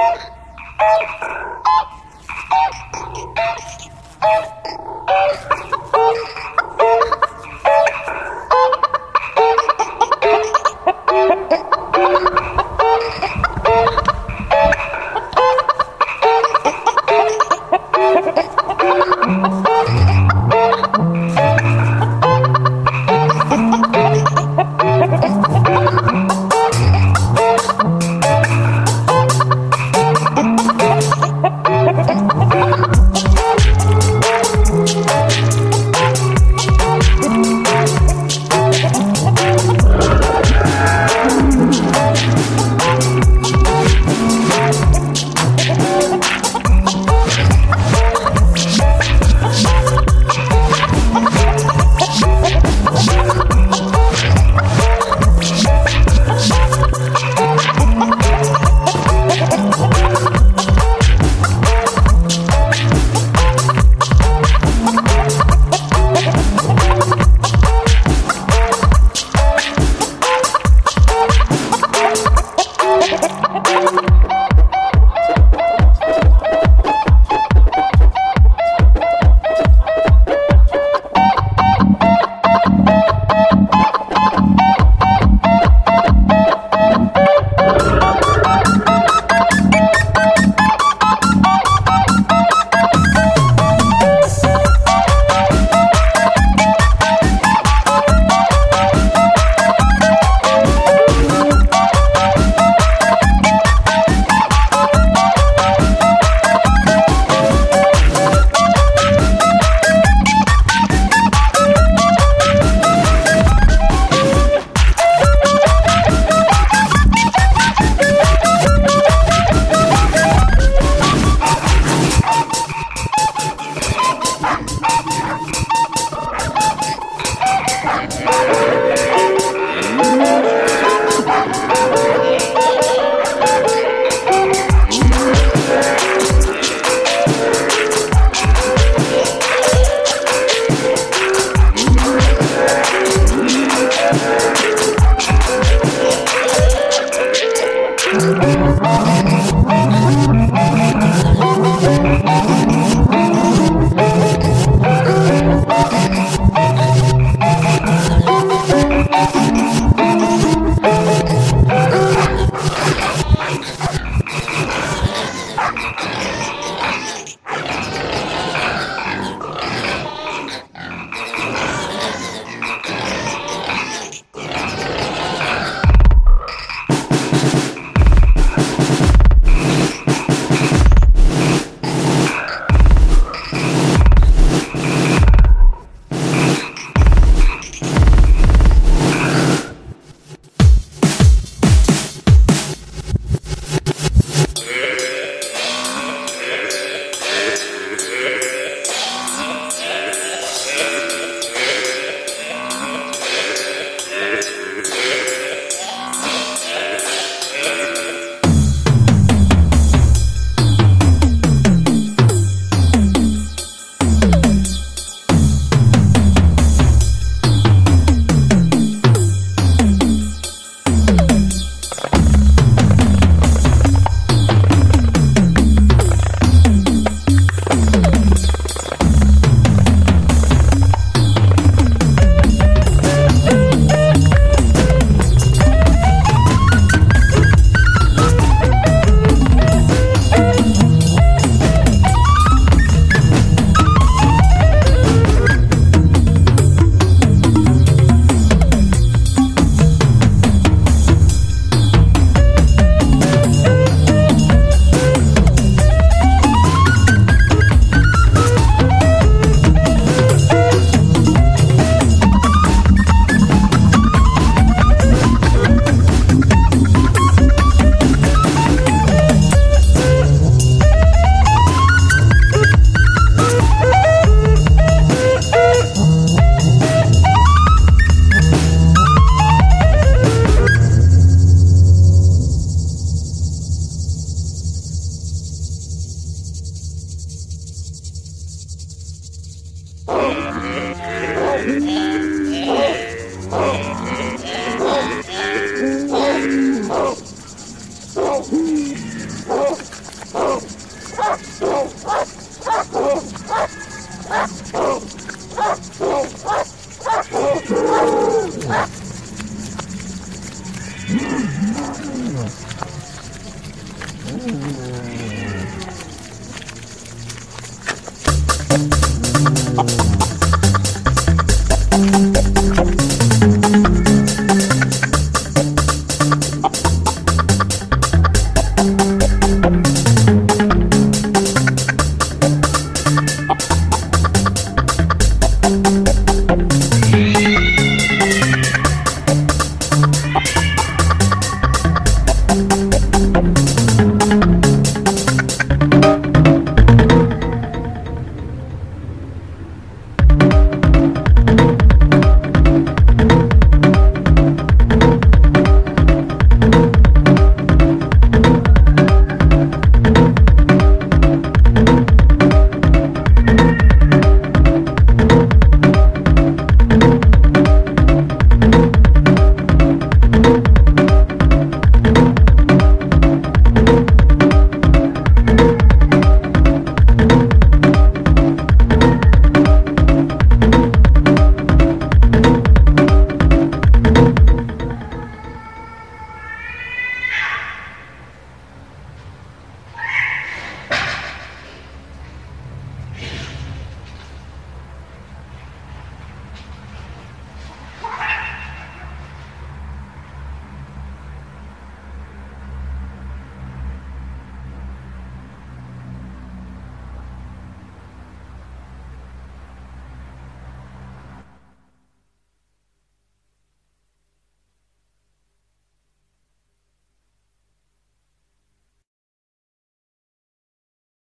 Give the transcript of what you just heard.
Oh! Yeah.